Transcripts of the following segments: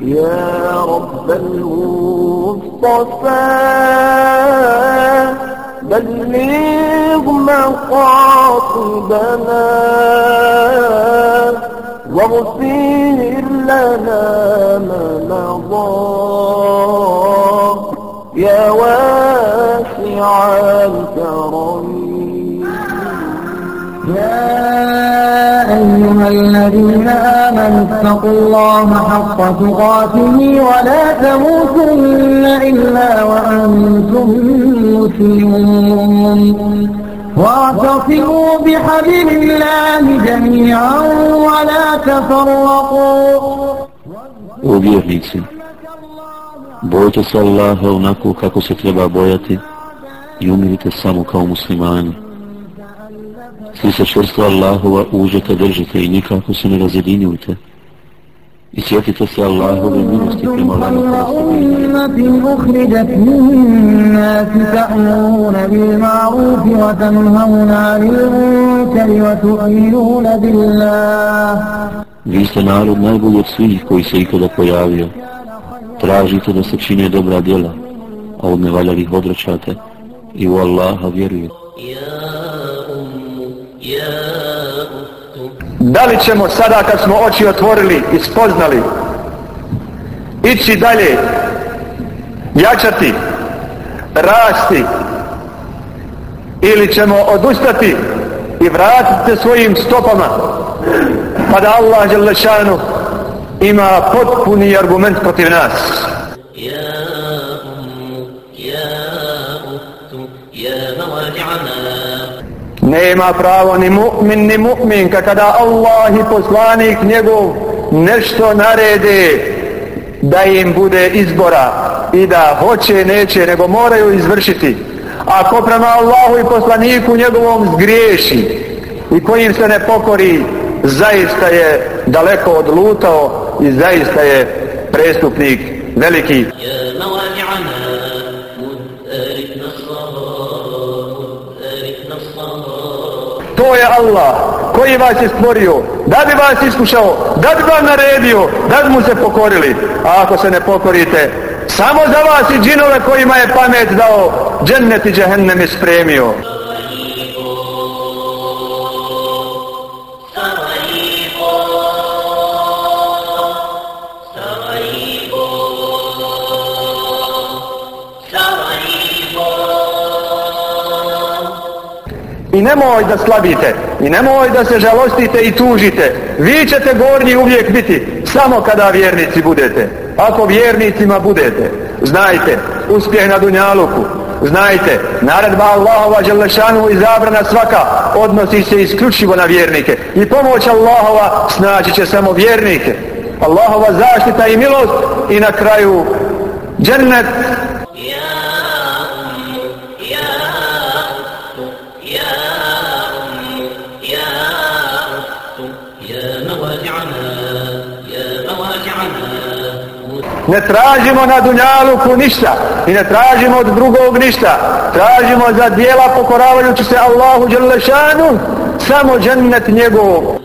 يا رب المصطفى بلغ مقاصدنا واغفر لنا ما مضى. يا واسع الكرم. يا الذين آمنوا اتقوا الله حق تقاته ولا تموتن إلا وأنتم مسلمون واعتصموا بحبل الله جميعا ولا تفرقوا Uvjernici, bojte se Allaha onako kako se treba bojati i umirite samo kao muslimani. Vi se čvrsto Allahova užete držite i nikako se ne razjedinjujte. I sjetite se Allahove milosti prema vama kada ste bili Vi ste narod najbolji od svih koji se ikada pojavio. Tražite da se čine dobra djela, a od nevaljalih odrećate i u Allaha vjerujete. Da li ćemo sada kad smo oči otvorili i spoznali ići dalje, jačati, rasti ili ćemo odustati i vratiti se svojim stopama pa da Allah Đelešanu ima potpuni argument protiv nas. Nema pravo ni mu'min ni mu'minka kada Allah i poslanik njegov nešto narede da im bude izbora i da hoće neće nego moraju izvršiti. Ako prema Allahu i poslaniku njegovom zgriješi i kojim se ne pokori zaista je daleko odlutao i zaista je prestupnik veliki. To je Allah koji vas je stvorio, da bi vas iskušao, da bi vam naredio, da bi mu se pokorili. A ako se ne pokorite, samo za vas i džinove kojima je pamet dao, džennet i džehennem je spremio. I nemoj da slabite, i nemoj da se žalostite i tužite. Vi ćete gornji uvijek biti, samo kada vjernici budete. Ako vjernicima budete, znajte, uspjeh na Dunjaluku, znajte, naredba Allahova Đelešanu i zabrana svaka odnosi se isključivo na vjernike. I pomoć Allahova snaći će samo vjernike. Allahova zaštita i milost i na kraju džennet Ne tražimo na dunjaluku ništa i ne tražimo od drugog ništa. Tražimo za dijela pokoravajući se Allahu Đalešanu samo džennet njegov.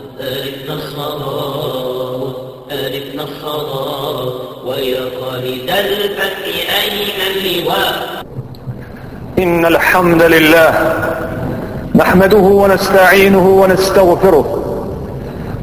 إن الحمد لله نحمده ونستعينه ونستغفره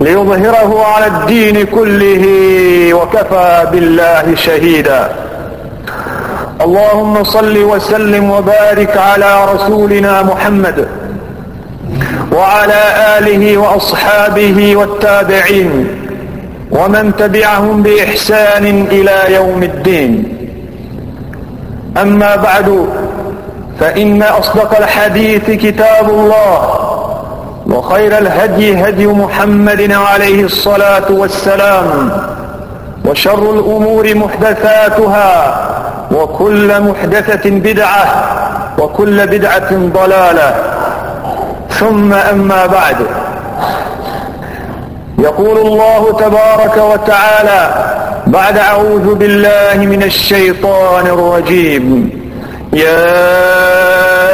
ليظهره على الدين كله وكفى بالله شهيدا. اللهم صل وسلم وبارك على رسولنا محمد وعلى آله وأصحابه والتابعين ومن تبعهم بإحسان إلى يوم الدين. أما بعد فإن أصدق الحديث كتاب الله. وخير الهدي هدي محمد عليه الصلاة والسلام وشر الأمور محدثاتها وكل محدثة بدعة وكل بدعة ضلالة. ثم أما بعد يقول الله تبارك وتعالى بعد أعوذ بالله من الشيطان الرجيم. يا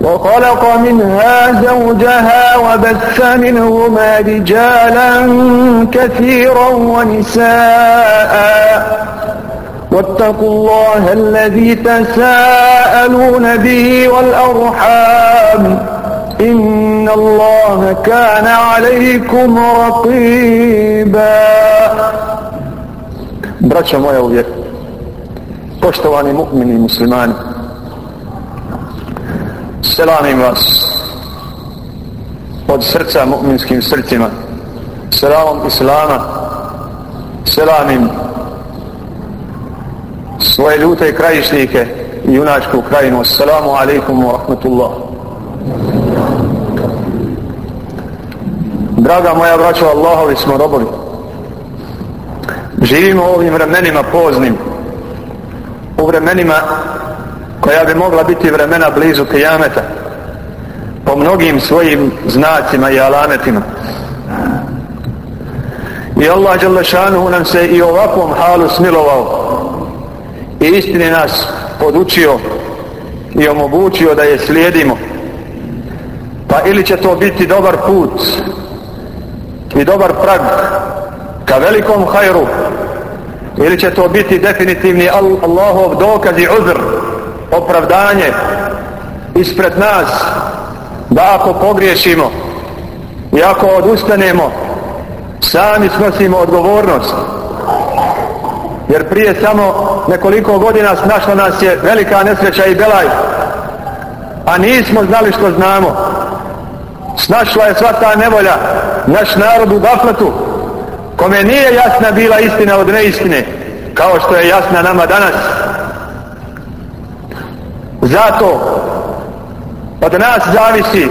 وخلق منها زوجها وبث منهما رجالا كثيرا ونساء. واتقوا الله الذي تساءلون به والأرحام. إن الله كان عليكم رقيبا. Braćo moja uvijek, poštovani mu'mini i selamim vas od srca mu'minskim srcima, selamom Islama, selamim svoje ljute krajišnike i junačku krajinu. Assalamu alaikum wa rahmatullah. Draga moja braćo, Allahovi smo robovi. Živimo u ovim vremenima poznim. U vremenima koja bi mogla biti vremena blizu kijameta. Po mnogim svojim znacima i alametima. I Allah Đalešanuhu nam se i ovakvom halu smilovao. I istini nas podučio i omogućio da je slijedimo. Pa ili će to biti dobar put i dobar prag ka velikom hajru ili će to biti definitivni Allahov dokaz i uzr opravdanje ispred nas da ako pogriješimo i ako odustanemo sami snosimo odgovornost. Jer prije samo nekoliko godina snašla nas je velika nesreća i belaj a nismo znali što znamo. Snašla je sva ta nevolja naš narod u gafletu kome nije jasna bila istina od neistine kao što je jasna nama danas zato pa od nas zavisi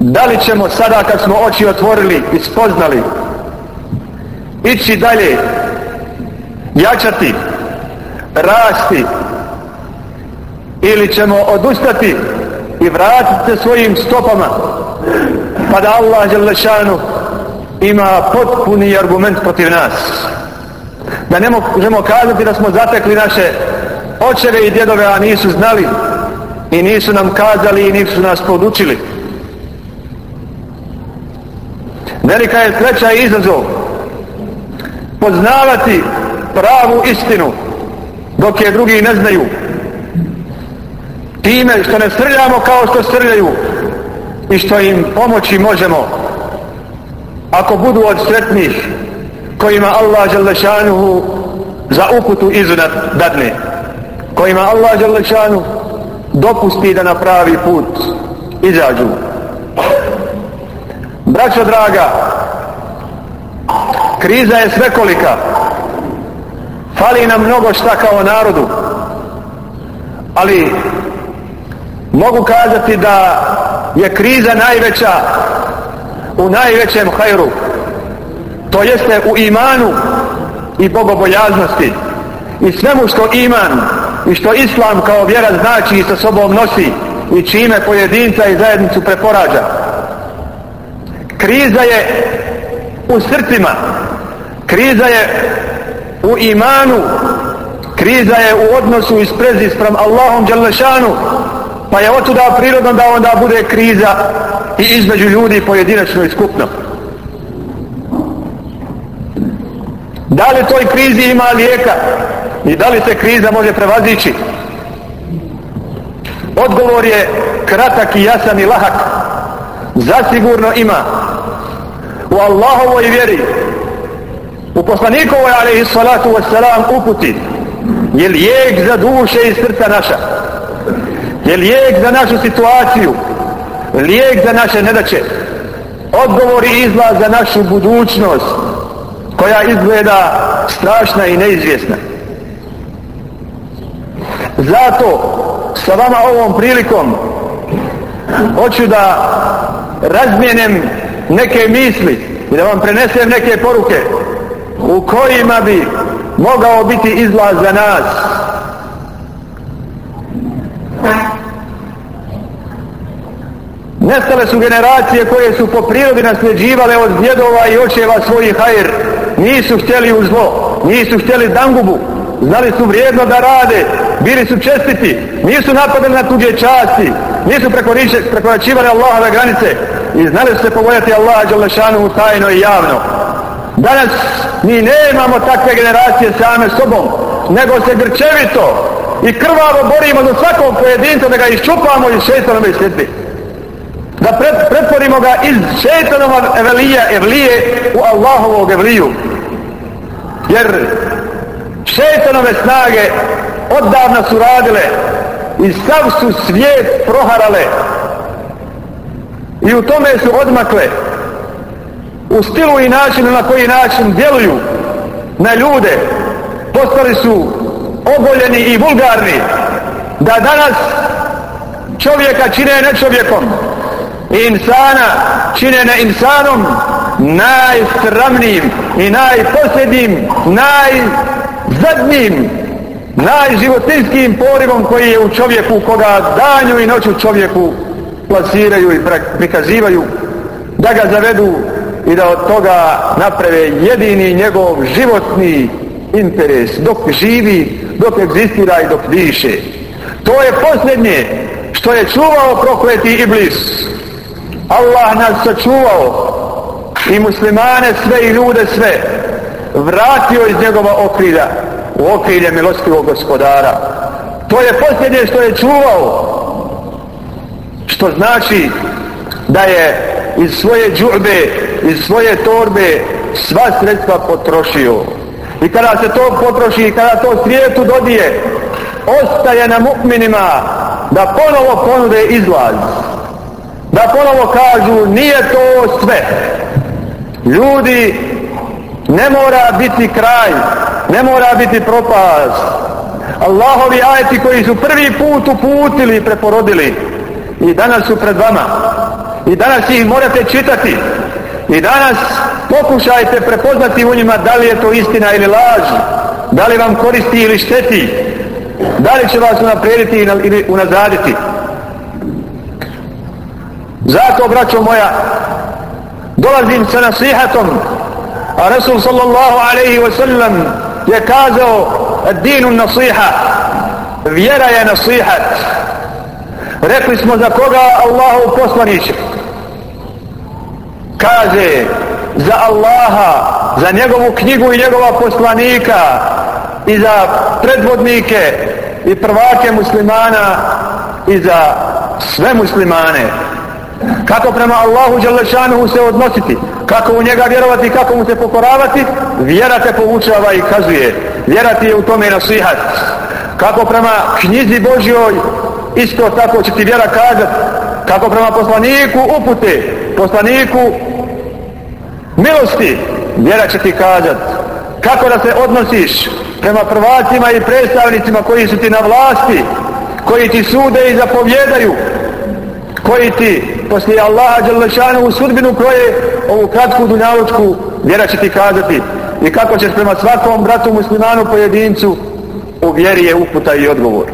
da li ćemo sada kad smo oči otvorili i spoznali ići dalje jačati rasti ili ćemo odustati i vratiti se svojim stopama pa da Allah Đelešanu ima potpuni argument protiv nas. Da ne možemo kazati da smo zatekli naše očeve i djedove a nisu znali i nisu nam kazali i nisu nas podučili. Velika je sreća i izazov poznavati pravu istinu dok je drugi ne znaju. Time što ne srljamo kao što srljaju i što im pomoći možemo. Ako budu od sretnih kojima Allah Đalešanuhu za uputu izunat dadne kojima Allah Đalešanu dopusti da na pravi put izađu. Braćo draga kriza je svekolika. Fali nam mnogo šta kao narodu. Ali mogu kazati da je kriza najveća u najvećem hajru to jeste u imanu i bogobojaznosti i svemu što iman i što islam kao vjera znači i sa sobom nosi i čime pojedinca i zajednicu preporađa. Kriza je u srcima kriza je u imanu kriza je u odnosu i sprezi sprem Allahom Đalešanu pa je otuda prirodno da onda bude kriza i između ljudi pojedinačno i skupno. Da li toj krizi ima lijeka? I da li se kriza može prevazići? Odgovor je kratak i jasan i lahak. Zasigurno ima. U Allahovoj vjeri u poslanikovoj alaihi salatu wassalam uputi je lijek za duše i srca naša. Je lijek za našu situaciju. Lijek za naše nedaće. Odgovor i izlaz za našu budućnost koja izgleda strašna i neizvjesna zato sa vama ovom prilikom hoću da razmijenem neke misli i da vam prenesem neke poruke u kojima bi mogao biti izlaz za nas Nestale su generacije koje su po prirodi nasljeđivale od djedova i očeva svojih hajr. Nisu htjeli u zlo, nisu htjeli dangubu, znali su vrijedno da rade, bili su čestiti, nisu napadali na tuđe časti, nisu prekoračivali Allahove granice i znali su se pobojati Allaha Đalešanu tajno i javno. Danas mi nemamo takve generacije same sobom, nego se grčevito i krvavo borimo za svakog pojedinca da ga iščupamo iz šeitanove sljedbe. Da pretvorimo ga iz šeitanova evelija, evlije u Allahovog evliju. Jer šetanove snage odavno su radile i sav su svijet proharale. I u tome su odmakle u stilu i načinu na koji način djeluju na ljude. Postali su oboljeni i vulgarni da danas čovjeka čine nečovjekom. I insana čine ne insanom najstramnijim i najposljednjim zadnjim najživotinskim porivom koji je u čovjeku koga danju i noću čovjeku plasiraju i prikazivaju da ga zavedu i da od toga naprave jedini njegov životni interes dok živi, dok egzistira i dok diše. To je posljednje što je čuvao prokleti iblis. Allah nas sačuvao i muslimane sve i ljude sve vratio iz njegova okrilja u okrilje milostivog gospodara. To je posljednje što je čuvao što znači da je iz svoje džurbe, iz svoje torbe sva sredstva potrošio. I kada se to potroši i kada to svijetu dobije, ostaje na mukminima da ponovo ponude izlaz. Da ponovo kažu nije to sve. Ljudi ne mora biti kraj, ne mora biti propast. Allahovi ajeti koji su prvi put uputili i preporodili i danas su pred vama. I danas ih morate čitati. I danas pokušajte prepoznati u njima da li je to istina ili laž da li vam koristi ili šteti da li će vas unaprijediti ili unazaditi. Zato braćo moja dolazim sa nasihatom a Rasul sallallahu alaihi wa sallam je kazao dinu nasiha. Vjera je nasihat. Rekli smo za koga Allahu poslaniće kaže za Allaha za njegovu knjigu i njegova poslanika i za predvodnike i prvake muslimana i za sve muslimane kako prema Allahu Đalešanuhu se odnositi kako u njega vjerovati kako mu se pokoravati vjera te poučava i kazuje. Vjera ti je u tome nasihat. Kako prema knjizi Božjoj isto tako će ti vjera kazat. Kako prema poslaniku upute poslaniku milosti vjera će ti kazat. Kako da se odnosiš prema prvacima i predstavnicima koji su ti na vlasti koji ti sude i zapovjedaju koji ti poslije Allaha Đalešanu u sudbinu koje ovu kratku dunjalučku vjera će ti kazati. I kako ćeš prema svakom bratu muslimanu pojedincu u vjeri je uputa i odgovor.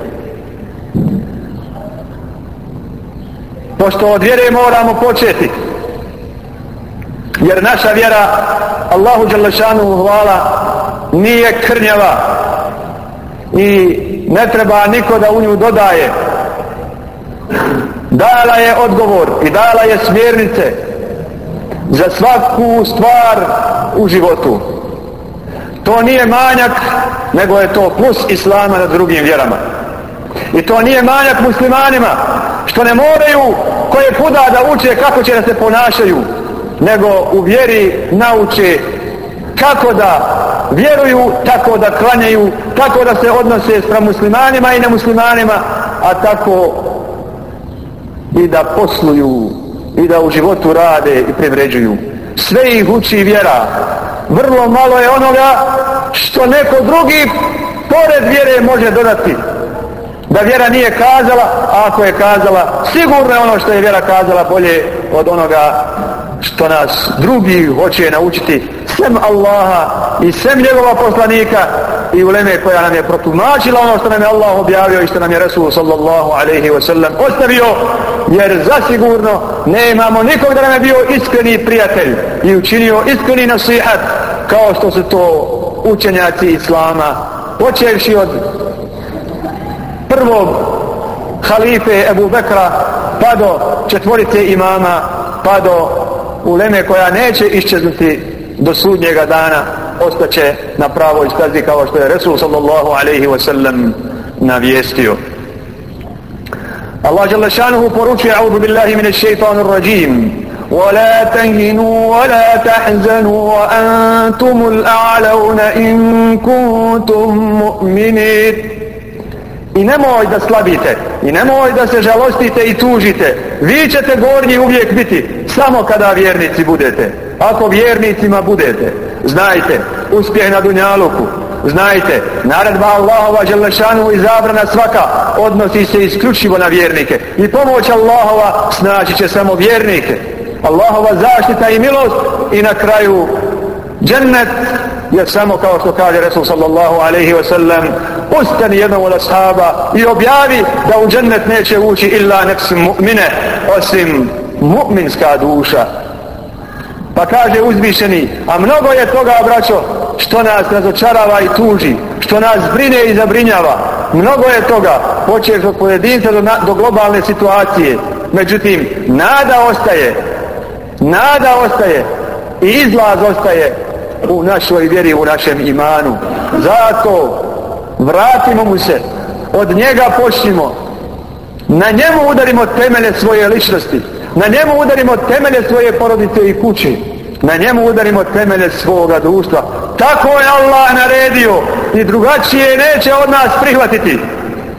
Pošto od vjere moramo početi jer naša vjera Allahu Đalešanu hvala nije krnjava i ne treba niko da u nju dodaje dala je odgovor i dala je smjernice za svaku stvar u životu. To nije manjak nego je to plus islama nad drugim vjerama. I to nije manjak muslimanima što ne moraju koje puda da uče kako će da se ponašaju nego u vjeri nauče kako da vjeruju, tako da klanjaju, tako da se odnose s muslimanima i nemuslimanima, a tako i da posluju i da u životu rade i privređuju. Sve ih uči vjera. Vrlo malo je onoga što neko drugi pored vjere može dodati. Da vjera nije kazala, a ako je kazala, sigurno je ono što je vjera kazala bolje od onoga što nas drugi hoće naučiti sem Allaha i sem njegova poslanika i uleme koja nam je protumačila ono što nam je Allah objavio i što nam je Rasul sallallahu alaihi wa sallam ostavio jer zasigurno ne imamo nikog da nam je bio iskreni prijatelj i učinio iskreni nasihat kao što su to učenjaci Islama počevši od prvog halife Ebu Bekra pa do četvorice imama pa do uleme koja neće iščeznuti do sudnjega dana ostaće na pravoj stazi kao što je Resul sallallahu alaihi wa sallam navijestio Allah jalla šanuhu poručuje a'udhu billahi min šeitanu rajim ولا تهنوا ولا تحزنوا وأنتم الأعلون إن كنتم مؤمنين I nemoj da slabite, i nemoj da se žalostite i tužite. Vi ćete gornji uvijek biti, samo kada vjernici budete. Ako vjernicima budete, znajte, uspjeh na Dunjaluku, znajte, naredba Allahova Đelešanu i zabrana svaka odnosi se isključivo na vjernike. I pomoć Allahova snaći će samo vjernike. Allahova zaštita i milost i na kraju džennet je samo kao što kaže Resul sallallahu alaihi wa sallam ustani jednom od ashaba i objavi da u džennet neće ući illa nefsim mu'mine osim mu'minska duša pa kaže uzvišeni a mnogo je toga braćo što nas razočarava i tuži što nas brine i zabrinjava. Mnogo je toga. Počeš od pojedinca do, do globalne situacije. Međutim nada ostaje. Nada ostaje. I izlaz ostaje u našoj vjeri, u našem imanu. Zato vratimo mu se, od njega počnimo, na njemu udarimo temelje svoje ličnosti, na njemu udarimo temelje svoje porodice i kući. na njemu udarimo temelje svoga društva. Tako je Allah naredio i drugačije neće od nas prihvatiti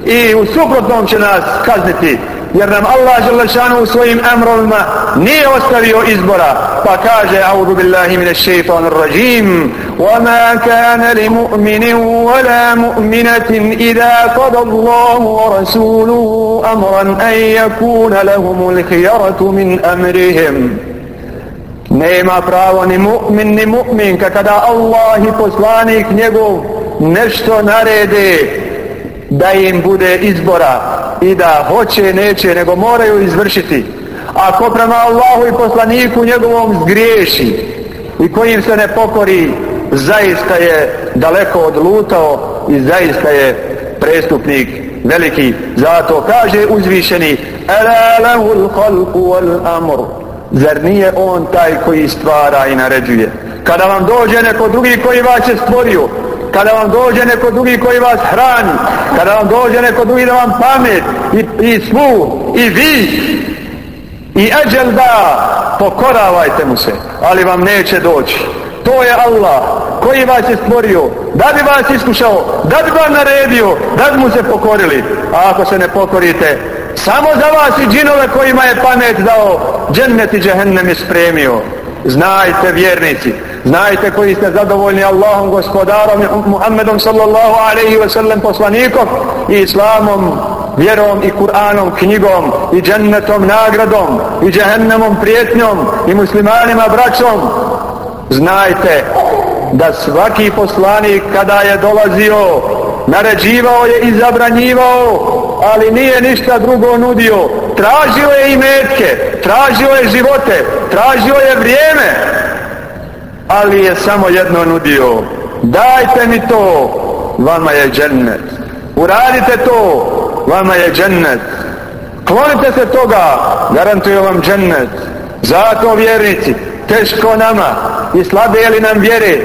i u suprotnom će nas kazniti jer nam Allah Želešanu svojim emrovima nije ostavio izbora pa kaže audu billahi mine šeitanu rajim وما كان لمؤمن ولا مؤمنة إذا قضى الله ورسوله أمرا أن يكون لهم الخيرة من أمرهم nema pravo ni mu'min ni mu'minka kada Allah i poslanik njegov nešto narede da im bude izbora i da hoće, neće, nego moraju izvršiti. Ako prema Allahu i poslaniku njegovom zgriješi i kojim se ne pokori, zaista je daleko odlutao i zaista je prestupnik veliki. Zato kaže uzvišeni Ela lahul khalku wal amr Zar nije on taj koji stvara i naređuje? Kada vam dođe neko drugi koji vas je stvorio, kada vam dođe neko drugi koji vas hrani, kada vam dođe neko drugi da vam pamet i, i smu i vi i eđel da, pokoravajte mu se, ali vam neće doći. To je Allah koji vas je stvorio, da bi vas iskušao, da bi vam naredio, da bi mu se pokorili. A ako se ne pokorite, samo za vas i džinove kojima je pamet dao, džennet i džehennem je spremio. Znajte vjernici, znajte koji ste zadovoljni Allahom gospodarom Muhammedom sallallahu alaihi ve sellem poslanikom i islamom, vjerom i Kur'anom, knjigom i džennetom, nagradom i džehennemom, prijetnjom i muslimanima, braćom. Znajte da svaki poslanik kada je dolazio, naređivao je i zabranjivao, ali nije ništa drugo nudio. Tražio je i metke, tražio je živote, tražio je vrijeme, ali je samo jedno nudio. Dajte mi to, vama je džennet. Uradite to, vama je džennet. Klonite se toga, garantuju vam džennet. Zato vjernici, teško nama i slabe li nam vjere,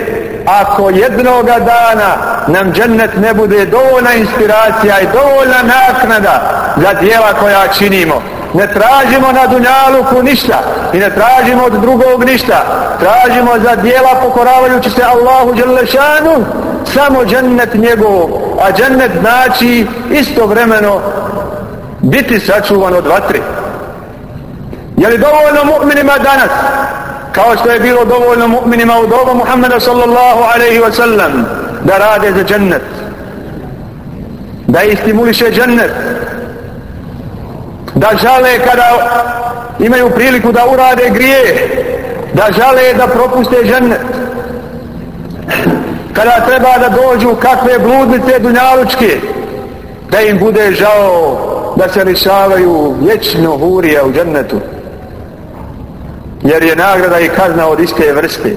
ako jednoga dana nam džennet ne bude dovoljna inspiracija i dovoljna naknada za dijela koja činimo, Ne tražimo na dunjaluku ništa i ne tražimo od drugog ništa. Tražimo za dijela pokoravajući se Allahu Đelešanu samo džennet njegov. A džennet znači istovremeno biti sačuvan od vatre. Je li dovoljno mu'minima danas? Kao što je bilo dovoljno mu'minima u dobu Muhammeda sallallahu alaihi wa sallam da rade za džennet. Da istimuliše džennet da žale kada imaju priliku da urade grije, da žale da propuste žennet. Kada treba da dođu kakve bludnice dunjalučke, da im bude žao da se lišavaju vječno hurija u džennetu. Jer je nagrada i kazna od iste vrste.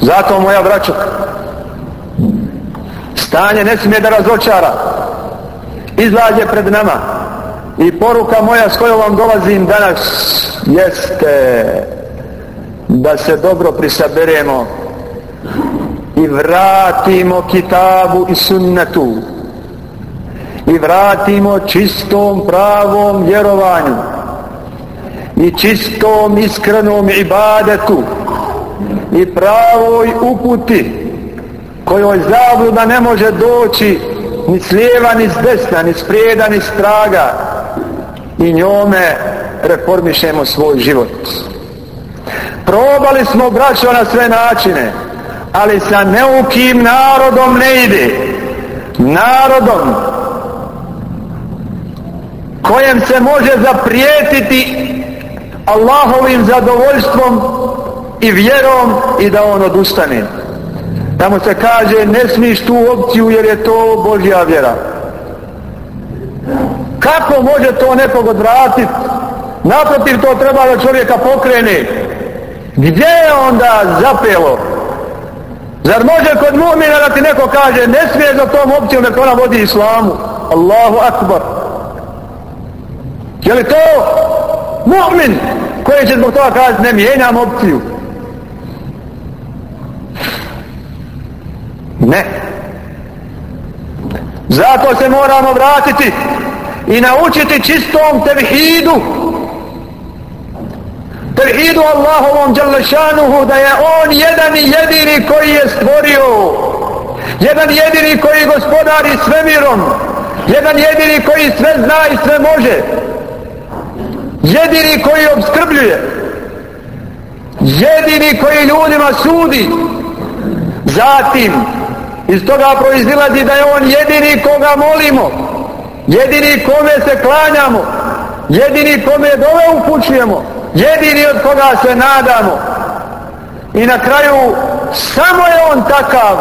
Zato moja braćo, stanje ne smije da razočara. Izlađe pred nama. I poruka moja s kojom vam dolazim danas jeste da se dobro prisaberemo i vratimo kitabu i sunnetu. I vratimo čistom pravom vjerovanju i čistom iskrenom ibadetu i pravoj uputi kojoj zabluda ne može doći ni s lijeva, ni s desna, ni s prijeda, ni s traga i njome reformišemo svoj život. Probali smo braćo na sve načine, ali sa neukim narodom ne ide. Narodom kojem se može zaprijetiti Allahovim zadovoljstvom i vjerom i da on odustane. Tamo se kaže ne smiješ tu opciju jer je to Božja vjera. Kako može to nekog odvratiti? Naprotiv to treba da čovjeka pokrene. Gdje je onda zapelo? Zar može kod mu'mina da ti neko kaže ne smije za tom opcijom da ona vodi islamu? Allahu akbar. Je li to mu'min koji će zbog toga kazati ne mijenjam opciju? Ne. Zato se moramo vratiti i naučiti čistom tevhidu. Tevhidu Allahovom Đalešanuhu da je On jedan i jedini koji je stvorio. Jedan jedini koji gospodari svemirom. Jedan jedini koji sve zna i sve može. Jedini koji obskrbljuje. Jedini koji ljudima sudi. Zatim, Iz toga proizilazi da je on jedini koga molimo, jedini kome se klanjamo, jedini kome dove upućujemo, jedini od koga se nadamo. I na kraju, samo je on takav,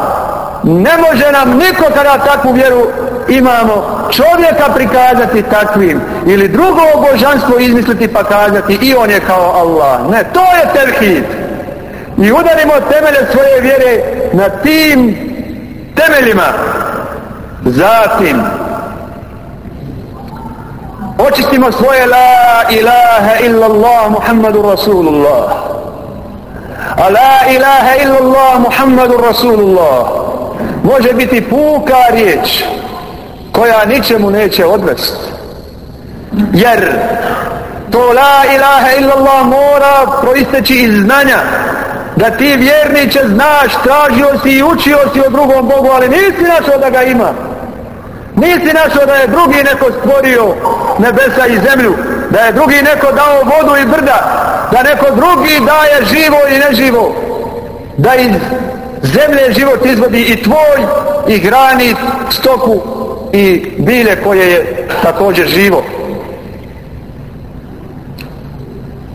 ne može nam niko kada takvu vjeru imamo čovjeka prikazati takvim ili drugo božanstvo izmisliti pa kazati i on je kao Allah. Ne, to je tevhid. I udarimo temelje svoje vjere na tim temeljima. Zatim očistimo svoje la ilaha illallah muhammadu rasulullah. A la ilaha illallah muhammadu rasulullah. Može biti puka riječ koja ničemu neće odvesti jer to la ilaha illallah mora proisteći iz znanja da ti vjerniće znaš, tražio si i učio si o drugom Bogu, ali nisi našao da ga ima. Nisi našao da je drugi neko stvorio nebesa i zemlju, da je drugi neko dao vodu i brda, da neko drugi daje živo i neživo, da iz zemlje život izvodi i tvoj, i grani stoku i bilje koje je također živo.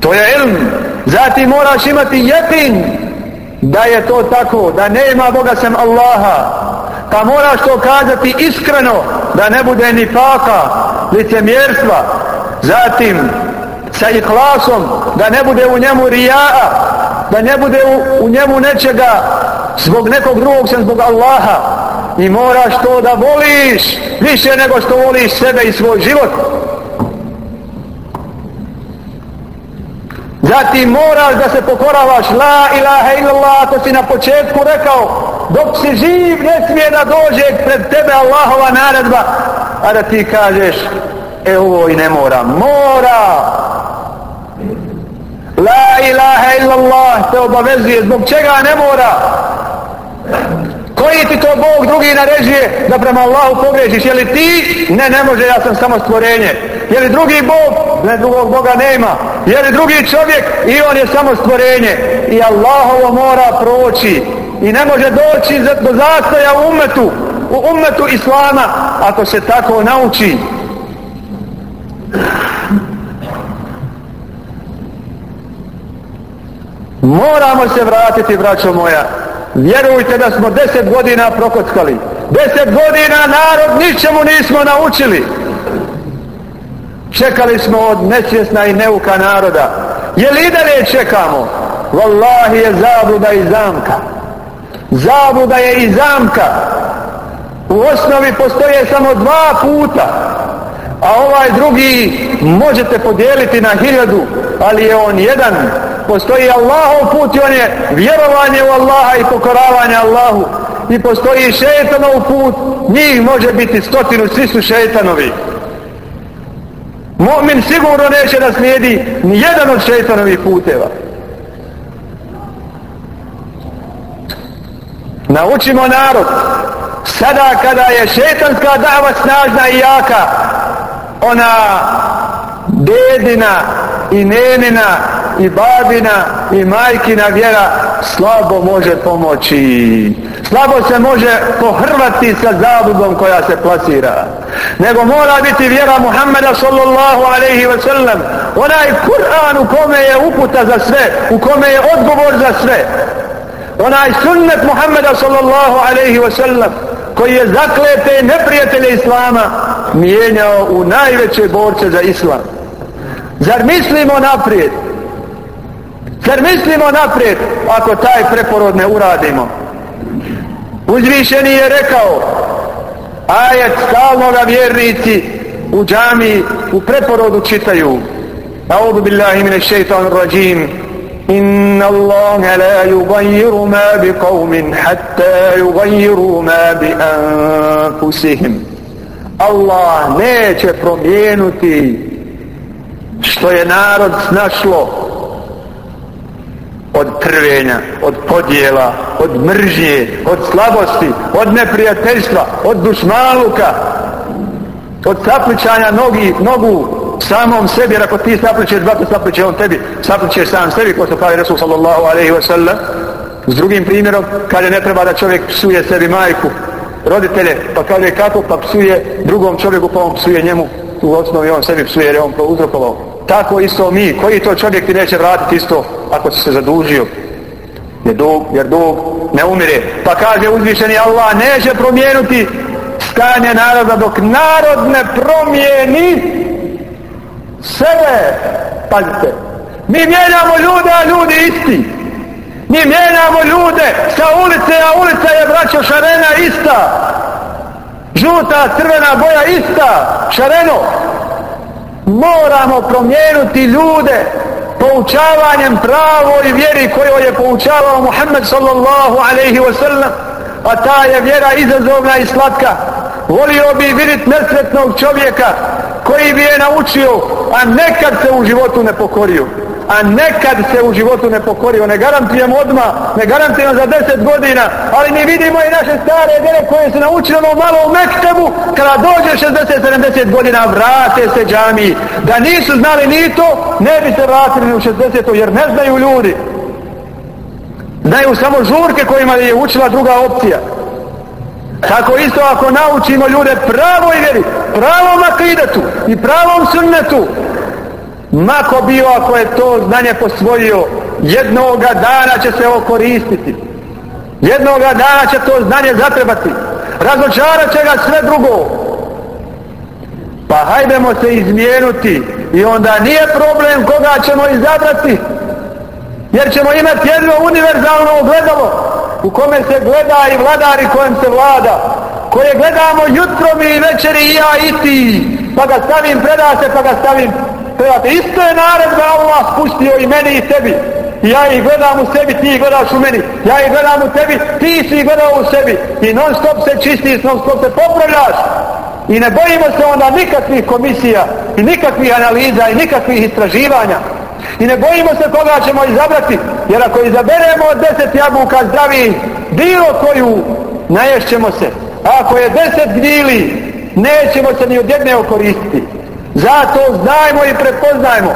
To je ilm. Zatim moraš imati jetin da je to tako, da nema Boga sem Allaha. Pa moraš to kazati iskreno, da ne bude ni paka, licemjerstva. Zatim sa ihlasom, da ne bude u njemu rijaa, da ne bude u, u njemu nečega zbog nekog drugog sem zbog Allaha. I moraš to da voliš više nego što voliš sebe i svoj život. Zatim moraš da se pokoravaš. La ilaha illallah To si na početku rekao. Dok si živ ne smije da dođe pred tebe Allahova naredba. A da ti kažeš e ovo i ne mora mora. La ilaha illallah te obavezuje. Zbog čega ne mora? Koji ti to Bog drugi naređuje da prema Allahu pogrešiš je li ti? Ne ne može ja sam samo stvorenje. Je li drugi Bog? Ne drugog Boga nema. Je li drugi čovjek? I on je samo stvorenje. I Allahovo mora proći. I ne može doći do zastoja u umetu u umetu Islama ako se tako nauči. Moramo se vratiti braćo moja vjerujte da smo deset godina prokockali. Deset godina narod ničemu nismo naučili. Čekali smo od nesvjesna i neuka naroda. Je li dalje čekamo? Wallahi je zabluda i zamka. Zabluda je i zamka. U osnovi postoje samo dva puta a ovaj drugi možete podijeliti na hiljadu ali je on jedan. Postoji Allahov put i on je vjerovanje u Allaha i pokoravanje Allahu. I postoji šetanov put njih može biti stotinu svi su šetanovi Mu'min sigurno neće da slijedi ni jedan od šetanovih puteva. Naučimo narod, sada kada je šetanska dava snažna i jaka, ona dedina i nenina i babina i majkina vjera slabo može pomoći. Slabo se može pohrvati sa zabudom koja se plasira. Nego mora biti vjera Muhammeda sallallahu alaihi wa sallam. Onaj Kur'an u kome je uputa za sve, u kome je odgovor za sve. Onaj sunnet Muhammeda sallallahu alaihi wa sallam koji je zaklete neprijatelje Islama mijenjao u najveće borce za Islam. Zar mislimo naprijed? Zar mislimo naprijed ako taj preporod ne uradimo? Uzvišeni je rekao ajet stalnoga vjernici u džami u preporodu čitaju A'udhu billahi mine šeitan rajim Inna الله la يغير ma بقوم حتى hatta ما ma bi anfusihim Allah neće promijenuti što je narod snašlo od trvenja, od podjela, od mržnje, od slabosti, od neprijateljstva, od dušmaluka, od sapličanja nogi, nogu samom sebi, jer ako ti sapličeš, baku, sapliče on tebi, sapličeš sam sebi, ko se pravi Resul sallallahu alaihi wa sallam, s drugim primjerom, kada ne treba da čovjek psuje sebi majku, roditelje, pa kaže je kako, pa psuje drugom čovjeku, pa on psuje njemu, u osnovi on sebi psuje jer je on uzrokovao. Tako isto mi, koji to čovjek ti neće vratiti isto ako si se zadužio? Jer dug, jer dug ne umire. Pa kaže uzvišeni Allah neće promijenuti stanje naroda dok narod ne promijeni sebe. Pazite, mi mijenjamo ljude, a ljudi isti. Mi mijenjamo ljude sa ulice, a ulica je braćo šarena ista žuta, crvena boja ista, šareno. Moramo promijenuti ljude poučavanjem pravo i vjeri koju je poučavao Muhammed sallallahu alaihi wa sallam, a ta je vjera izazovna i slatka. Volio bi vidjeti nesretnog čovjeka koji bi je naučio, a nekad se u životu ne pokorio a nekad se u životu ne pokorio, ne garantujem odma, ne garantujem za deset godina, ali mi vidimo i naše stare dele koje se naučilo ono malo u Mektebu, kada dođe 60-70 godina, vrate se džami, da nisu znali ni to, ne bi se vratili u 60 jer ne znaju ljudi. Znaju samo žurke kojima je učila druga opcija. Tako isto ako naučimo ljude pravo i vjeri, pravom akidetu i pravom sunnetu, Mako bio ako je to znanje posvojio, jednoga dana će se ovo koristiti. Jednoga dana će to znanje zatrebati. Razočarat će ga sve drugo. Pa hajdemo se izmijenuti i onda nije problem koga ćemo izabrati. Jer ćemo imati jedno univerzalno ogledalo u kome se gleda i vladari kojem se vlada. Koje gledamo jutro mi i večeri i ja i ti. Pa ga stavim, predase, pa ga stavim predate. isto je naredba Allah spustio i meni i tebi. Ja ih gledam u sebi, ti gledaš u meni. Ja ih gledam u tebi, ti si gledao u sebi. I non stop se čistiš, non stop se popravljaš. I ne bojimo se onda nikakvih komisija i nikakvih analiza i nikakvih istraživanja. I ne bojimo se koga ćemo izabrati, jer ako izaberemo deset jabuka zdravi bilo koju, naješćemo se. Ako je deset gnili, nećemo se ni od jedne okoristiti. Zato znajmo i prepoznajmo.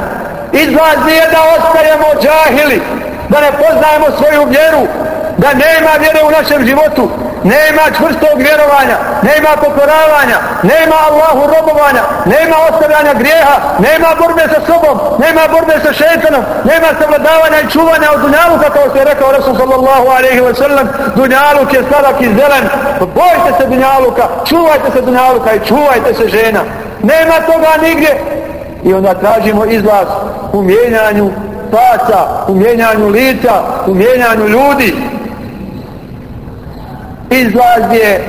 Izlaz nije da ostajemo džahili, da ne poznajemo svoju vjeru, da nema vjere u našem životu, nema čvrstog vjerovanja, nema pokoravanja, nema Allahu robovanja, nema ostavljanja grijeha, nema borbe sa sobom, nema borbe sa šetanom, nema savladavanja i čuvanja od dunjaluka, kao što je rekao Rasul sallallahu alaihi wa sallam, dunjaluk je sladak i zelen, pa bojte se dunjaluka, čuvajte se dunjaluka i čuvajte se žena. Nema toga nigdje. I onda tražimo izlaz u mijenjanju faca, u mijenjanju lica, u mijenjanju ljudi, izlaz je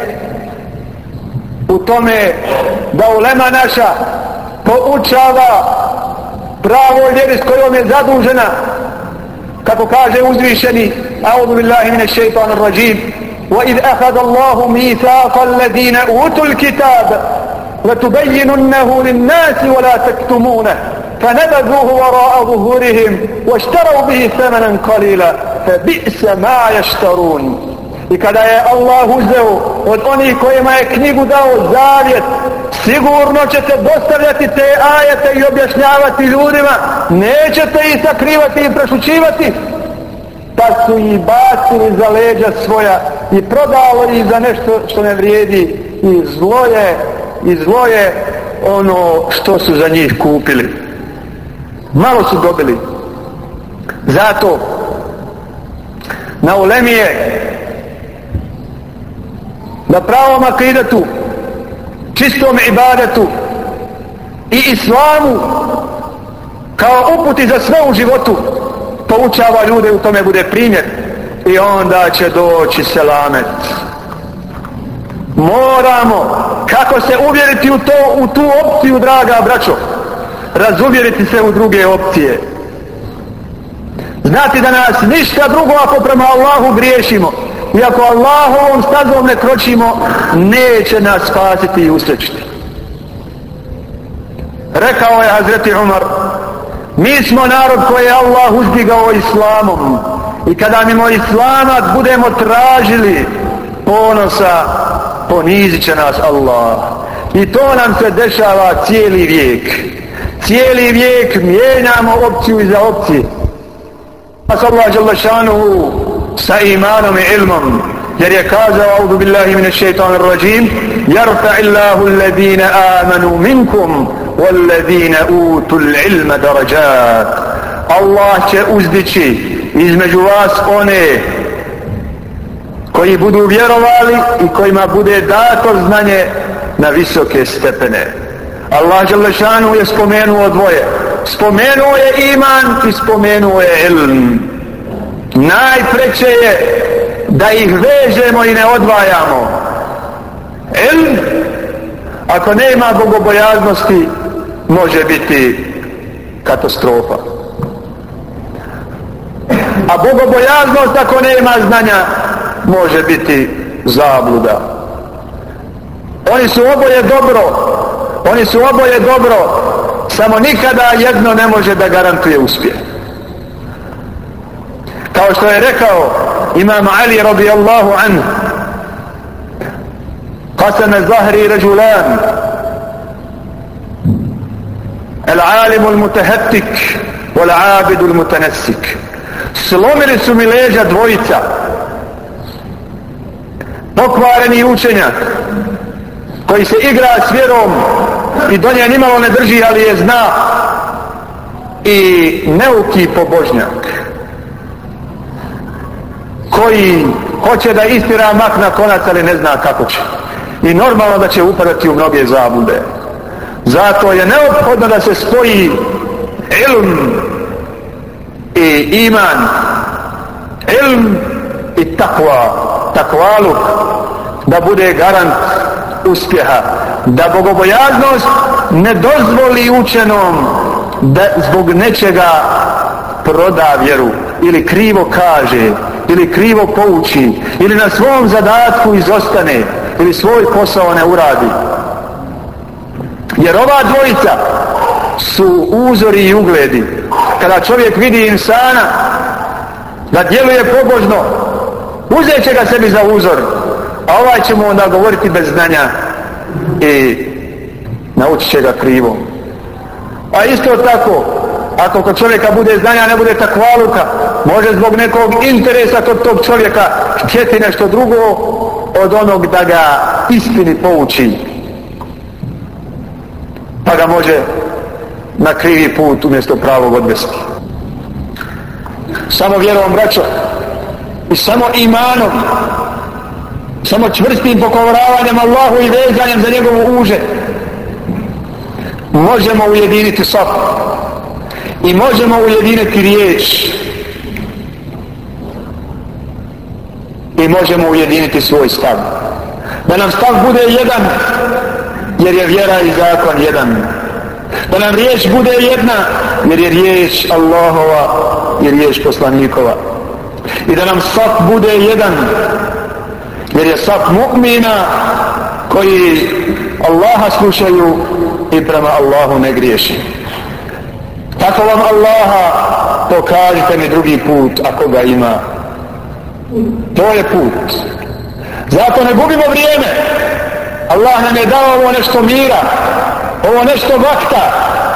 u tome da ulema naša poučava pravo vjeri s kojom je zadužena kako kaže uzvišeni أعوذ بالله من الشيطان الرجيم وإذ أخذ الله ميثاق الذين أوتوا الكتاب لتبيننه للناس ولا تكتمونه فنبذوه وراء ظهورهم واشتروا به ثمنا قليلا فبئس ما يشترون I kada je Allah uzeo od onih kojima je knjigu dao zavjet, sigurno ćete dostavljati te ajete i objašnjavati ljudima, nećete ih sakrivati i prešućivati, pa su ih bacili za leđa svoja i prodalo ih za nešto što ne vrijedi i zlo je, i zlo je ono što su za njih kupili. Malo su dobili. Zato na ulemije na pravom akidetu, čistom ibadetu i islamu kao uputi za sve u životu poučava ljude u tome bude primjer. I onda će doći selamet. Moramo kako se uvjeriti u, to, u tu opciju draga braćo? Razuvjeriti se u druge opcije. Znati da nas ništa drugo ako prema Allahu griješimo I ako Allahovom stazom ne kročimo, neće nas spasiti i usrećiti. Rekao je Hazreti Umar, mi smo narod koji je Allah uzdigao islamom. I kada mimo islama budemo tražili ponosa, ponizit će nas Allah. I to nam se dešava cijeli vijek. Cijeli vijek mijenjamo opciju iza opcije. Allah jalla sa imanom i ilmom jer je kazao audu billahi min šeitanir rajim jarfa illahu alladine amanu minkum walladina utul ilma darajat. Allah će uzdići između vas one koji budu vjerovali i kojima bude dato znanje na visoke stepene. Allah Đalešanu je spomenuo dvoje. Spomenuo je iman i spomenuo je ilm najpreće je da ih vežemo i ne odvajamo. El ako nema bogobojaznosti može biti katastrofa. A bogobojaznost ako nema znanja može biti zabluda. Oni su oboje dobro oni su oboje dobro samo nikada jedno ne može da garantuje uspjeh kao što je rekao imam Ali radijallahu anhu قسم ظهري رجلان العالم المتهتك والعابد المتنسك slomili su mi leđa dvojica pokvareni učenjak koji se igra s vjerom i do nje nimalo ne drži ali je zna i neuki pobožnjak koji hoće da istira mak na konac, ali ne zna kako će. I normalno da će upadati u mnoge zabude. Zato je neophodno da se spoji ilm i iman, ilm i takva, takvaluk, da bude garant uspjeha. Da bogobojaznost ne dozvoli učenom da zbog nečega proda vjeru ili krivo kaže ili krivo pouči ili na svom zadatku izostane ili svoj posao ne uradi Jer ova dvojica su uzori i ugledi. Kada čovjek vidi insana da djeluje pobožno, uzet će ga sebi za uzor, a ovaj će mu onda govoriti bez znanja i naučit će ga krivo. A isto tako, ako kod čovjeka bude znanja, ne bude takvaluka, može zbog nekog interesa kod tog čovjeka htjeti nešto drugo od onog da ga istini pouči. Pa ga može na krivi put umjesto pravog odvesti. Samo vjerovom braćo i samo imanom samo čvrstim pokovravanjem Allahu i vezanjem za njegovu uže možemo ujediniti sop i možemo ujediniti riječ. I možemo ujediniti svoj stav. Da nam stav bude jedan jer je vjera i zakon jedan. Da nam riječ bude jedna jer je riječ Allahova i riječ poslanikova. I da nam sap bude jedan jer je sap mu'mina koji Allaha slušaju i prema Allahu ne griješi tako vam Allaha pokažite mi drugi put ako ga ima. To je put. Zato ne gubimo vrijeme. Allah nam je dao ovo nešto mira ovo nešto vakta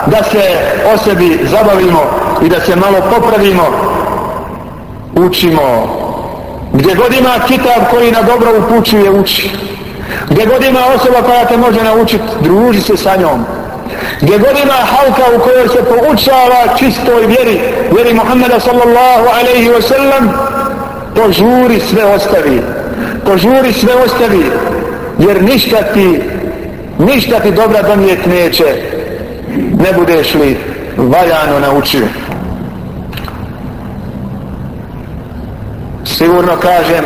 da se o sebi zabavimo i da se malo popravimo. Učimo. Gdje god ima kitab koji na dobro upućuje uči. Gdje god ima osoba koja te može naučiti druži se sa njom gdje god ima halka u kojoj se poučava čistoj vjeri vjeri Muhammeda sallallahu alaihi wa sallam požuri sve ostavi. Požuri sve ostavi jer ništa ti ništa ti dobra donijet neće. Ne budeš li valjano naučio. Sigurno kažem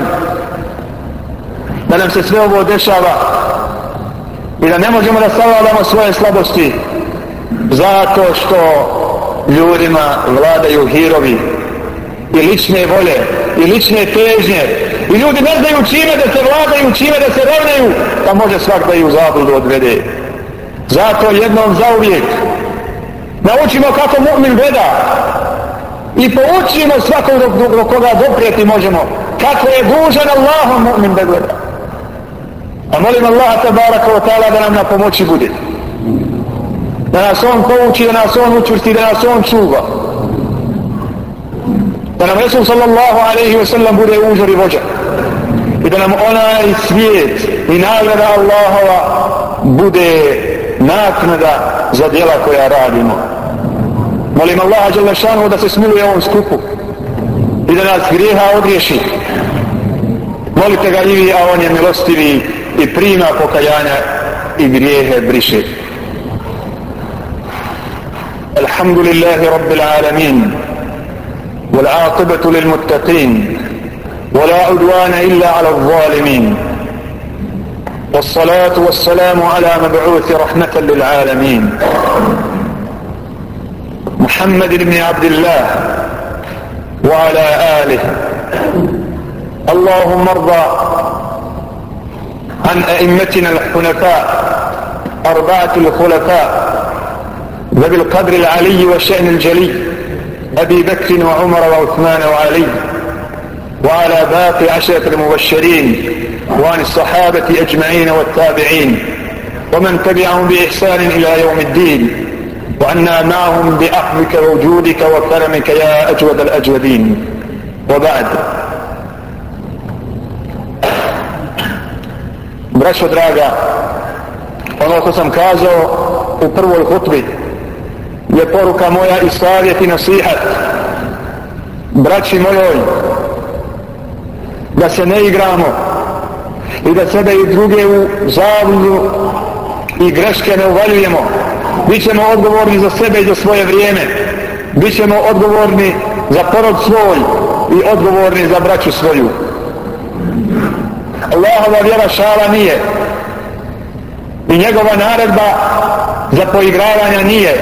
da nam se sve ovo dešava i da ne možemo da savladamo svoje slabosti zato što ljudima vladaju hirovi i lične volje i lične težnje. I ljudi ne znaju čime da se vladaju čime da se ravnaju pa može svak da ju zabludu odvede. Zato jednom zauvijek naučimo kako mu'min gleda i poučimo svakog do, do, do koga doprijeti možemo kako je dužan Allahom mu'min da gleda a molim Allaha tabaraka wa ta'ala da nam na pomoći bude. Da nas on pouči, da nas on učvrsti, da nas on čuva. Da nam Resul sallallahu alaihi wa sallam bude uzor i vođa. I da nam onaj svijet i nagrada Allahova bude naknada za djela koja radimo. Molim Allaha Đalešanu da se smiluje ovom skupu i da nas grijeha odriješi. Molite ga i vi a on je milostivi i prima pokajanja i grijehe briše. الحمد لله رب العالمين والعاقبة للمتقين ولا عدوان إلا على الظالمين والصلاة والسلام على مبعوث رحمة للعالمين محمد بن عبد الله وعلى آله اللهم ارضى عن أئمتنا الحنفاء أربعة الخلفاء ذوي القدر العلي والشأن الجلي أبي بكر وعمر وعثمان وعلي وعلى باقي عشرة المبشرين وعن الصحابة أجمعين والتابعين ومن تبعهم بإحسان إلى يوم الدين وأنا معهم بأخذك ووجودك وكرمك يا أجود الأجودين. وبعد. Braćo draga, ono što sam kazao u prvoj hutbi je poruka moja i savjet i nasihat. Braći mojoj da se ne igramo i da sebe i druge u zavlju i greške ne uvaljujemo. Bićemo odgovorni za sebe i za svoje vrijeme. Bićemo odgovorni za porod svoj i odgovorni za braću svoju. Allahova vjera šala nije. I njegova naredba za poigravanja nije.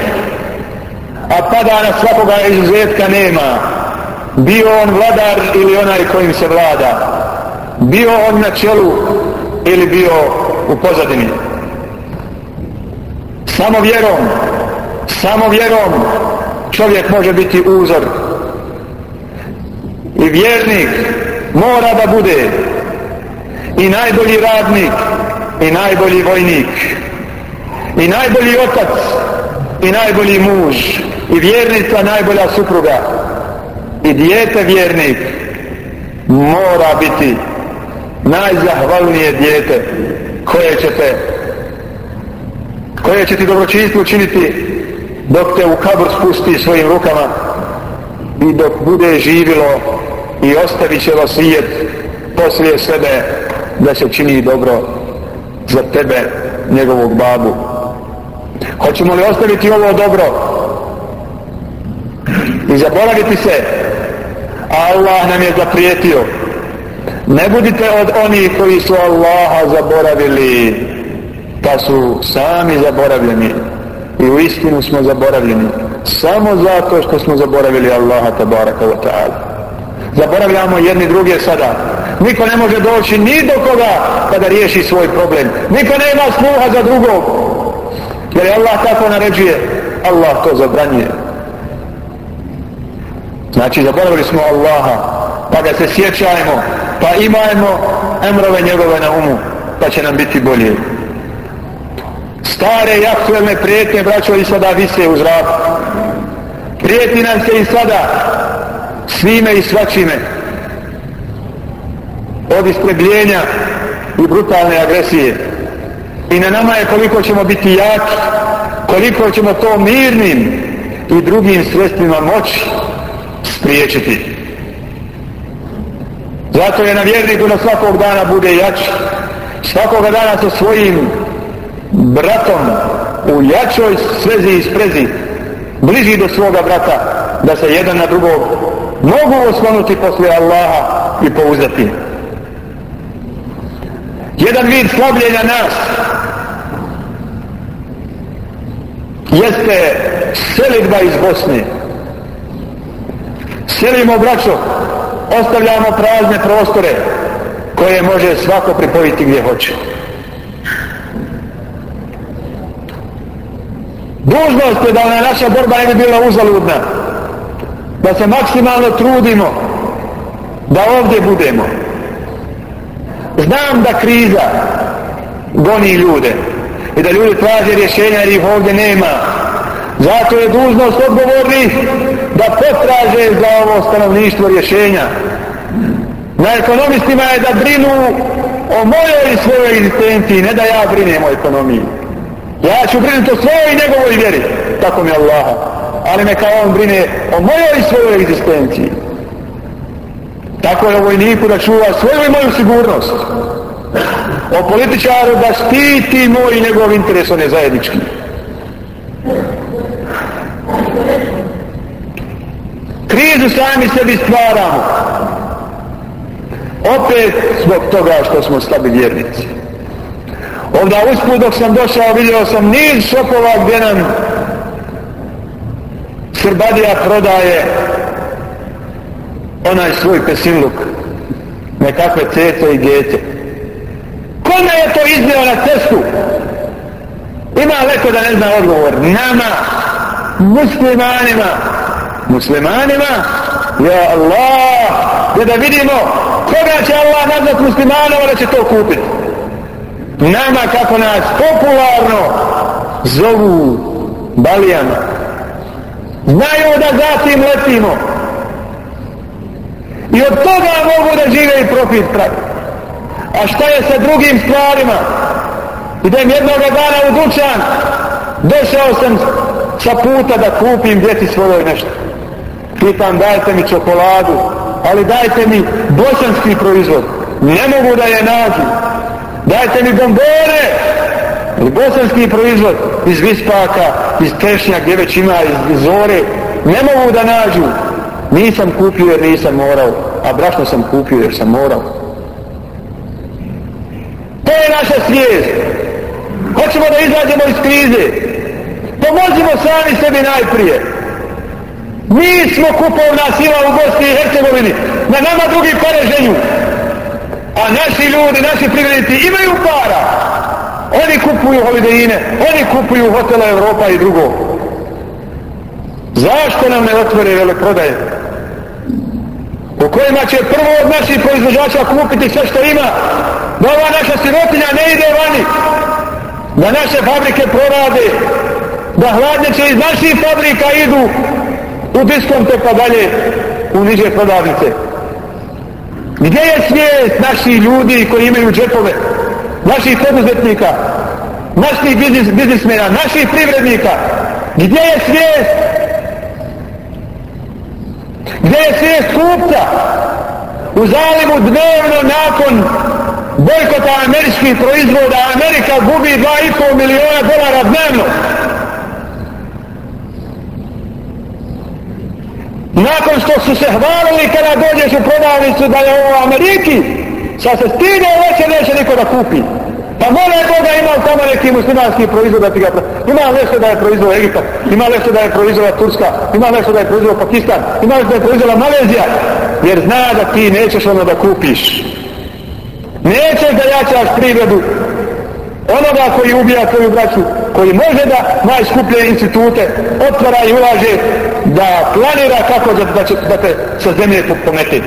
A pada na svakoga izuzetka nema. Bio on vladar ili onaj kojim se vlada. Bio on na čelu ili bio u pozadini. Samo vjerom, samo vjerom čovjek može biti uzor. I vjernik mora da bude i najbolji radnik, i najbolji vojnik, i najbolji otac, i najbolji muž, i vjernica najbolja supruga, i dijete vjernik mora biti najzahvalnije dijete koje ćete koje će ti dobročinstvo učiniti dok te u kabur spusti svojim rukama i dok bude živilo i ostavit će vasijet poslije sebe da se čini dobro za tebe, njegovog babu. Hoćemo li ostaviti ovo dobro i zaboraviti se, Allah nam je zaprijetio. Ne budite od onih koji su Allaha zaboravili, pa su sami zaboravljeni. I u istinu smo zaboravljeni. Samo zato što smo zaboravili Allaha tabaraka wa ta'ala. Zaboravljamo jedni druge sada. Niko ne može doći ni do koga kada riješi svoj problem. Niko nema sluha za drugog. Jer je Allah tako naređuje. Allah to zabranjuje. Znači zaboravili smo Allaha. Pa ga se sjećajmo. Pa imajmo emrove njegove na umu. Pa će nam biti bolje. Stare i aktuelne prijetnje braćo i sada vise u zraku. Prijeti nam se i sada svime i svačime od istrebljenja i brutalne agresije. I na nama je koliko ćemo biti jaki, koliko ćemo to mirnim i drugim sredstvima moći spriječiti. Zato je na vjerniku na svakog dana bude jači. Svakoga dana sa svojim bratom u jačoj svezi i sprezi bliži do svoga brata da se jedan na drugog mogu oslonuti posle Allaha i pouzdati. Jedan vid slabljenja nas jeste selitba iz Bosne. Selimo braćo, ostavljamo prazne prostore koje može svako pripojiti gdje hoće. Dužnost je da ona naša borba ne bi bila uzaludna. Da se maksimalno trudimo da ovdje budemo. Znam da kriza goni ljude i da ljudi traže rješenja jer ih ovdje nema. Zato je dužnost odgovornih da potraže za ovo stanovništvo rješenja. Na ekonomistima je da brinu o mojoj i svojoj egzistenciji, ne da ja brinem o ekonomiji. Ja ću brinuti o svojoj i njegovoj vjeri, tako mi Allaha. Ali neka on brine o mojoj i svojoj egzistenciji. Tako je o vojniku da čuva svoju i moju sigurnost. O političaru da štiti moj i njegov interes, on je zajednički. Krizu sami sebi stvaramo. Opet zbog toga što smo slabi vjernici. Ovdje usput dok sam došao vidio sam niz šopova gdje nam Srbadija prodaje onaj svoj pesimluk, nekakve cete i gete. Kome je to iznio na cestu? Ima leko da ne zna odgovor? Nama muslimanima. Muslimanima? Ja Allah je da vidimo koga će Allah nazvat muslimanova da će to kupiti nama kako nas popularno zovu balijama. Znaju da zatim letimo i od toga mogu da žive i profit pravi a šta je sa drugim stvarima? Idem jednog dana u dućan. Došao sam sa puta da kupim djeci svojoj nešto. Pitam dajte mi čokoladu ali dajte mi bosanski proizvod. Ne mogu da je nađu dajte mi bombone. Bosanski proizvod iz Vispaka iz Tešnja gdje već ima iz Zore ne mogu da nađu nisam kupio jer nisam morao a brašno sam kupio jer sam morao. To je naša svijest hoćemo da izađemo iz krize. Pomozimo sami sebi najprije. Mi smo kupovna sila u Bosni i Hercegovini na nama drugi pare ženju. A naši ljudi, naši privrednici imaju para. Oni kupuju holidejine, oni kupuju hotela Evropa i drugo. Zašto nam ne otvore veleprodaje? U kojima će prvo od naših proizvođača kupiti sve što ima, da ova naša sirotinja ne ide vani, da naše fabrike prorade, da hladnjeće iz naših fabrika idu u diskonte pa dalje u niže prodavnice. Gdje je svijest naših ljudi koji imaju džepove, naših poduzetnika, naših biznis, biznismena, naših privrednika? Gdje je svijest? Gdje je svijest kupca? U zalivu dnevno nakon bojkota američkih proizvoda Amerika gubi 2,5 miliona dolara dnevno. nakon što su se hvalili kada dođeš u prodavnicu da je ovo Ameriki, sad se stide veće neće niko da kupi. Pa mora je Boga imao tamo neki muslimanski proizvod da ti ga Ima nešto da je proizvod Egipat, ima nešto da je proizvod Turska, ima nešto da je proizvod Pakistan, ima nešto da je proizvod Malezija. Jer zna da ti nećeš ono da kupiš. Nećeš da jačaš privredu onoga koji ubija tvoju braću, koji može da najskuplje institute otvara i ulaže da planira kako da, da, će, da te sa zemlje pomete.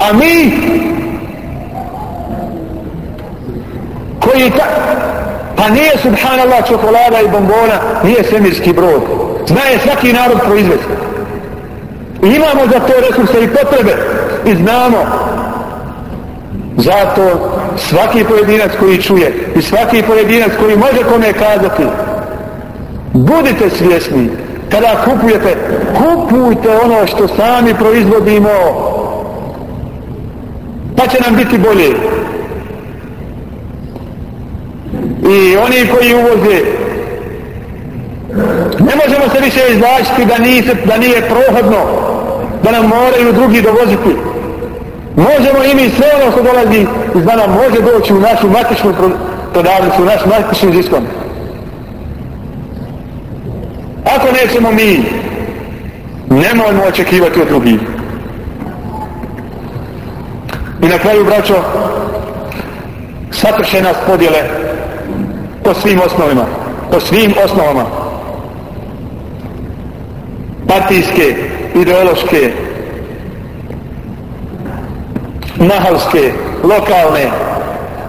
A mi koji ta, pa nije subhanallah čokolada i bombona, nije svemirski brod. Zna je svaki narod proizvesti. Imamo za to resurse i potrebe i znamo zato svaki pojedinac koji čuje i svaki pojedinac koji može kome kazati budite svjesni kada kupujete kupujte ono što sami proizvodimo pa će nam biti bolje i oni koji uvoze ne možemo se više izlačiti da, nise, da nije prohodno da nam moraju drugi dovoziti možemo i mi sve ono što dolazi izvana može doći u našu matičnu prodavnicu, u naš matični diskon. Ako nećemo mi, nemojmo očekivati od drugih. I na kraju, braćo, satrše nas podjele po svim osnovima, po svim osnovama. Partijske, ideološke, mahalske, lokalne,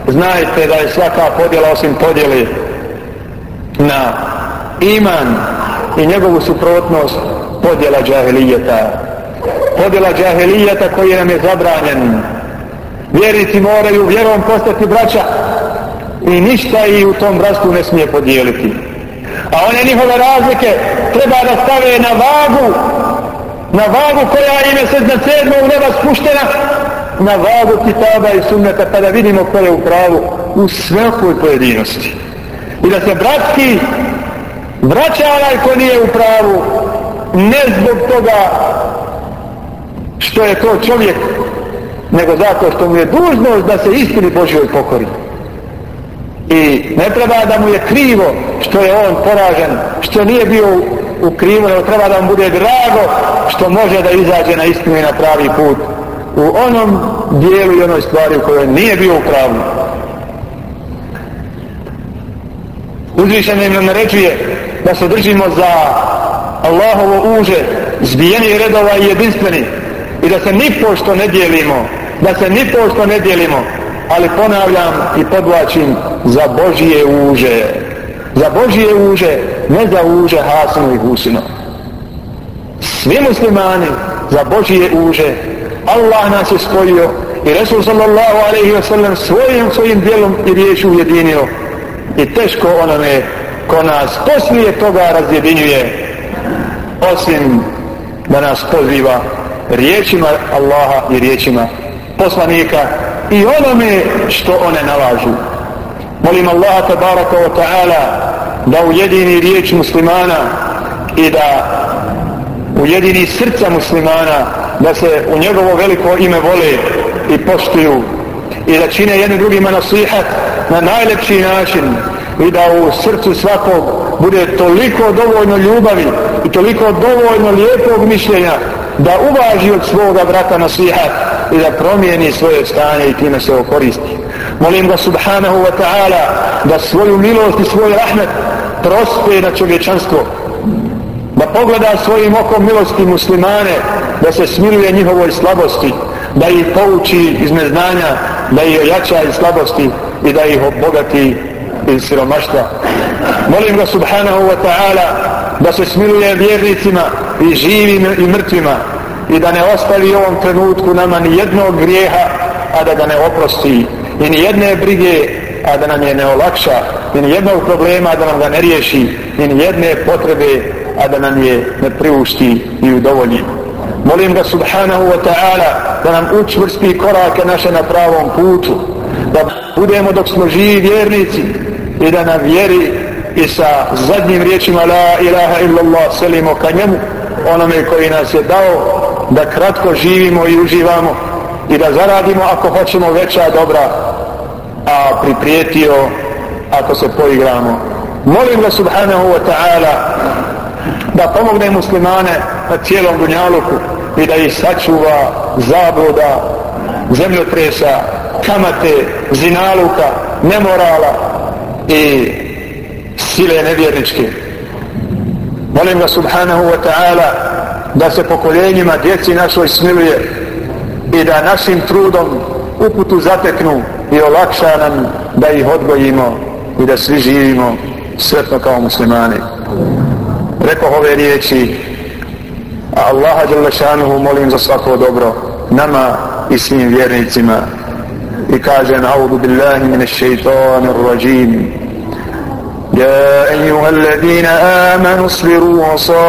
znajte da je svaka podjela osim podjeli na iman i njegovu suprotnost podjela džahelijeta. Podjela džahelijeta koji nam je zabranjen. Vjerici moraju vjerom postati braća i ništa i u tom bratstvu ne smije podijeliti. A one njihove razlike treba da stave na vagu, na vagu koja im je sedna sedma sedmog neba spuštena na vagu kitaba i sunneta pa da vidimo ko je u pravu u svakoj pojedinosti. I da se bratski vraća onaj ko nije u pravu ne zbog toga što je to čovjek nego zato što mu je dužnost da se istini Božjoj pokori. I ne treba da mu je krivo što je on poražen, što nije bio u krivu, nego treba da mu bude drago što može da izađe na istinu i na pravi put u onom dijelu i onoj stvari u kojoj nije bio u pravu. Uzvišenje nam naređuje da se držimo za Allahovo uže, zbijeni redova i jedinstveni i da se ni pošto ne dijelimo, da se ni pošto ne dijelimo, ali ponavljam i podlačim za Božije uže. Za Božije uže, ne za uže Hasinu i Husinu. Svi muslimani za Božije uže Allah nas je spojio i Resul sallallahu alaihi wa sallam svojim svojim dijelom i riječu ujedinio i teško onome ko nas poslije toga razjedinjuje osim da nas poziva riječima Allaha i riječima poslanika i onome što one nalažu. Molim Allaha tabaraka wa ta'ala da ujedini riječ muslimana i da ujedini srca muslimana da se u njegovo veliko ime vole i poštuju i da čine jednim drugima nasihat na najlepši način i da u srcu svakog bude toliko dovoljno ljubavi i toliko dovoljno lijepog mišljenja da uvaži od svoga brata nasihat i da promijeni svoje stanje i time se okoristi. Molim ga subhanahu wa ta'ala da svoju milost i svoj rahmet prospe na čovječanstvo. Da pogleda svojim okom milosti muslimane, da se smiluje njihovoj slabosti, da ih pouči iz neznanja, da ih ojača iz slabosti i da ih obogati iz siromaštva. Molim ga subhanahu wa ta'ala da se smiluje vjernicima i živim i mrtvima i da ne ostavi u ovom trenutku nama ni jednog grijeha, a da ga ne oprosti i ni jedne brige, a da nam je ne olakša i ni jednog problema, a da nam ga ne riješi i ni jedne potrebe, a da nam je ne priušti i udovolji. Molim ga subhanahu wa ta'ala da nam učvrsti korake naše na pravom putu, da budemo dok smo živi vjernici i da nam vjeri i sa zadnjim riječima la ilaha illallah selimo ka njemu onome koji nas je dao da kratko živimo i uživamo i da zaradimo ako hoćemo veća dobra a priprijetio ako se poigramo. Molim ga subhanahu wa ta'ala da pomogne muslimane na cijelom dunjaluku i da ih sačuva zabluda zemljotresa kamate, zinaluka nemorala i sile nevjerničke. Molim ga subhanahu wa ta'ala da se pokoljenjima djeci našoj smiluje i da našim trudom uputu zateknu i olakša nam da ih odgojimo i da svi živimo sretno kao muslimani rekao ove riječi a Allaha Đalešanuhu molim za svako dobro nama i svim vjernicima i kažem audu billahi min šeitanir rajim يا أيها الذين آمنوا اصبروا وصابروا